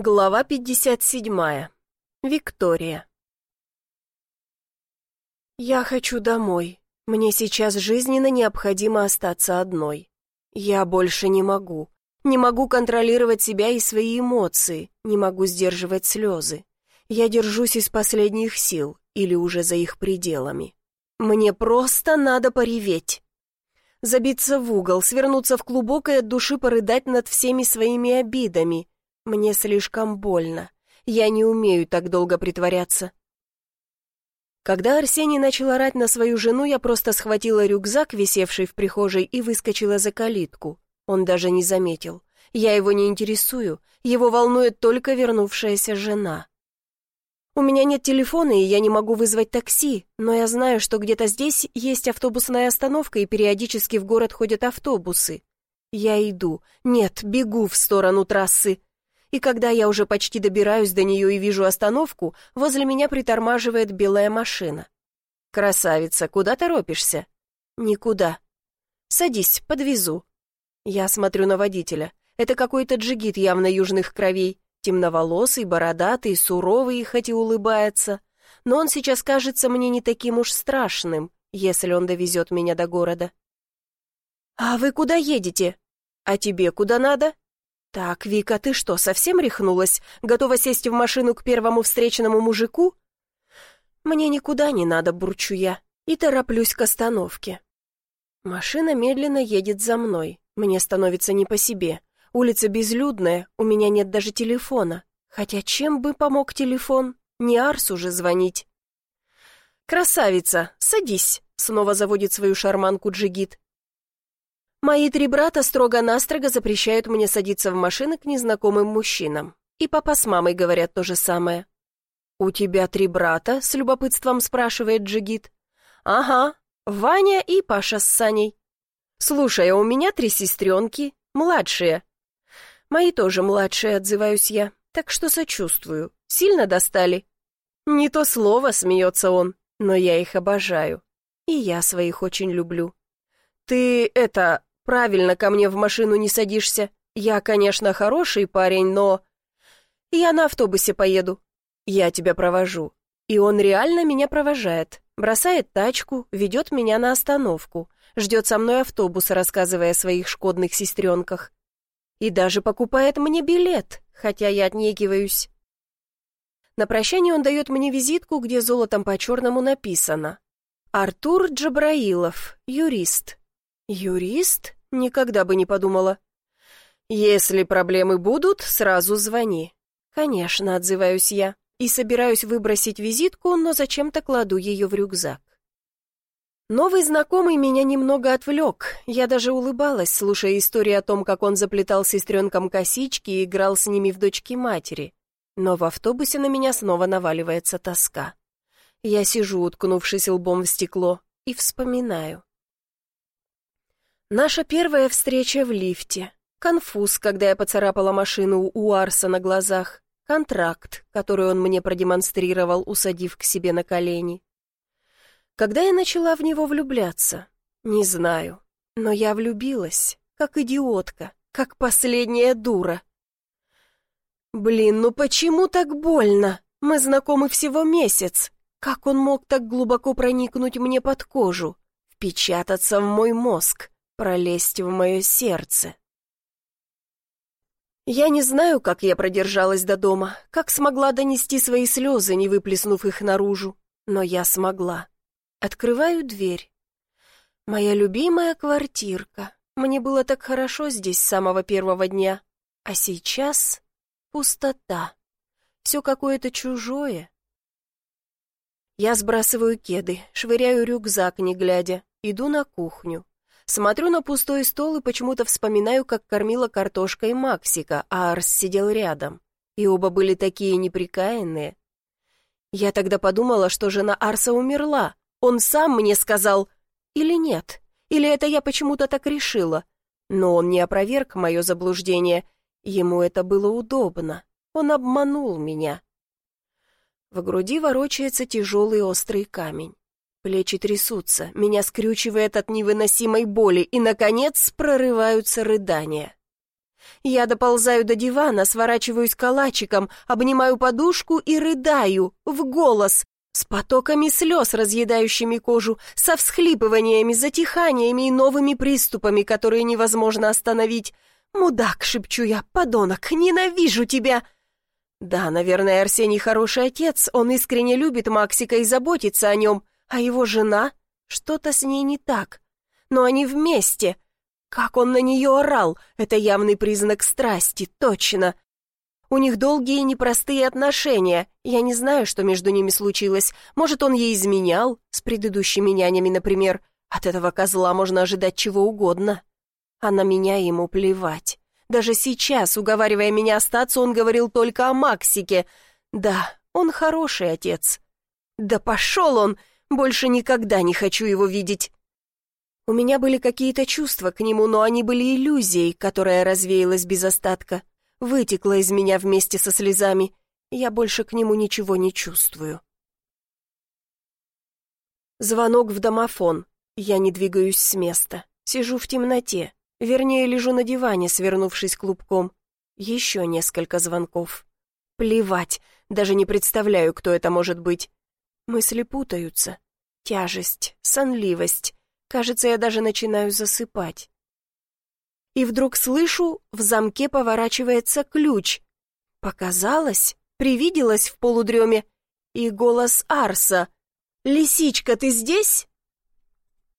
Глава 57. Виктория. Я хочу домой. Мне сейчас жизненно необходимо остаться одной. Я больше не могу. Не могу контролировать себя и свои эмоции, не могу сдерживать слезы. Я держусь из последних сил или уже за их пределами. Мне просто надо пореветь. Забиться в угол, свернуться в клубок и от души порыдать над всеми своими обидами — мне слишком больно. Я не умею так долго притворяться. Когда Арсений начал орать на свою жену, я просто схватила рюкзак, висевший в прихожей, и выскочила за калитку. Он даже не заметил. Я его не интересую, его волнует только вернувшаяся жена. У меня нет телефона, и я не могу вызвать такси, но я знаю, что где-то здесь есть автобусная остановка, и периодически в город ходят автобусы. Я иду, нет, бегу в сторону трассы и когда я уже почти добираюсь до нее и вижу остановку, возле меня притормаживает белая машина. «Красавица, куда торопишься?» «Никуда». «Садись, подвезу». Я смотрю на водителя. Это какой-то джигит явно южных кровей, темноволосый, бородатый, суровый, хоть и улыбается. Но он сейчас кажется мне не таким уж страшным, если он довезет меня до города. «А вы куда едете?» «А тебе куда надо?» «Так, Вика, ты что, совсем рехнулась? Готова сесть в машину к первому встречному мужику?» «Мне никуда не надо», — бурчу я, и тороплюсь к остановке. Машина медленно едет за мной. Мне становится не по себе. Улица безлюдная, у меня нет даже телефона. Хотя чем бы помог телефон? Не Арсу же звонить. «Красавица, садись», — снова заводит свою шарманку Джигит. Мои три брата строго-настрого запрещают мне садиться в машины к незнакомым мужчинам. И папа с мамой говорят то же самое. «У тебя три брата?» — с любопытством спрашивает Джигит. «Ага, Ваня и Паша с Саней». «Слушай, а у меня три сестренки, младшие». «Мои тоже младшие», — отзываюсь я, так что сочувствую. Сильно достали?» «Не то слово», — смеется он, — «но я их обожаю. И я своих очень люблю». «Ты, это, правильно ко мне в машину не садишься. Я, конечно, хороший парень, но... Я на автобусе поеду. Я тебя провожу. И он реально меня провожает. Бросает тачку, ведет меня на остановку. Ждет со мной автобус, рассказывая о своих шкодных сестренках. И даже покупает мне билет, хотя я отнекиваюсь. На прощание он дает мне визитку, где золотом по черному написано «Артур Джабраилов, юрист». «Юрист?» Никогда бы не подумала. «Если проблемы будут, сразу звони». «Конечно», — отзываюсь я, и собираюсь выбросить визитку, но зачем-то кладу ее в рюкзак. Новый знакомый меня немного отвлек. Я даже улыбалась, слушая историю о том, как он заплетал сестренкам косички и играл с ними в дочки матери. Но в автобусе на меня снова наваливается тоска. Я сижу, уткнувшись лбом в стекло, и вспоминаю. Наша первая встреча в лифте. Конфуз, когда я поцарапала машину у Арса на глазах. Контракт, который он мне продемонстрировал, усадив к себе на колени. Когда я начала в него влюбляться? Не знаю. Но я влюбилась, как идиотка, как последняя дура. Блин, ну почему так больно? Мы знакомы всего месяц. Как он мог так глубоко проникнуть мне под кожу, впечататься в мой мозг? Пролезть в мое сердце. Я не знаю, как я продержалась до дома, как смогла донести свои слезы, не выплеснув их наружу, но я смогла. Открываю дверь. Моя любимая квартирка. Мне было так хорошо здесь с самого первого дня. А сейчас пустота. Все какое-то чужое. Я сбрасываю кеды, швыряю рюкзак, не глядя, иду на кухню. Смотрю на пустой стол и почему-то вспоминаю, как кормила картошкой Максика, а Арс сидел рядом. И оба были такие неприкаянные. Я тогда подумала, что жена Арса умерла. Он сам мне сказал. Или нет? Или это я почему-то так решила? Но он не опроверг мое заблуждение. Ему это было удобно. Он обманул меня. В груди ворочается тяжелый острый камень. Плечи трясутся, меня скрючивает от невыносимой боли, и, наконец, прорываются рыдания. Я доползаю до дивана, сворачиваюсь калачиком, обнимаю подушку и рыдаю, в голос, с потоками слез, разъедающими кожу, со всхлипываниями, затиханиями и новыми приступами, которые невозможно остановить. «Мудак!» — шепчу я, «подонок! Ненавижу тебя!» Да, наверное, Арсений хороший отец, он искренне любит Максика и заботится о нем, а его жена? Что-то с ней не так. Но они вместе. Как он на нее орал, это явный признак страсти, точно. У них долгие и непростые отношения. Я не знаю, что между ними случилось. Может, он ей изменял, с предыдущими нянями, например. От этого козла можно ожидать чего угодно. А на меня ему плевать. Даже сейчас, уговаривая меня остаться, он говорил только о Максике. Да, он хороший отец. Да пошел он! Больше никогда не хочу его видеть. У меня были какие-то чувства к нему, но они были иллюзией, которая развеялась без остатка, вытекла из меня вместе со слезами. Я больше к нему ничего не чувствую. Звонок в домофон. Я не двигаюсь с места. Сижу в темноте. Вернее, лежу на диване, свернувшись клубком. Еще несколько звонков. Плевать, даже не представляю, кто это может быть. Мысли путаются. Тяжесть, сонливость. Кажется, я даже начинаю засыпать. И вдруг слышу, в замке поворачивается ключ. Показалось, привиделось в полудреме. И голос Арса. «Лисичка, ты здесь?»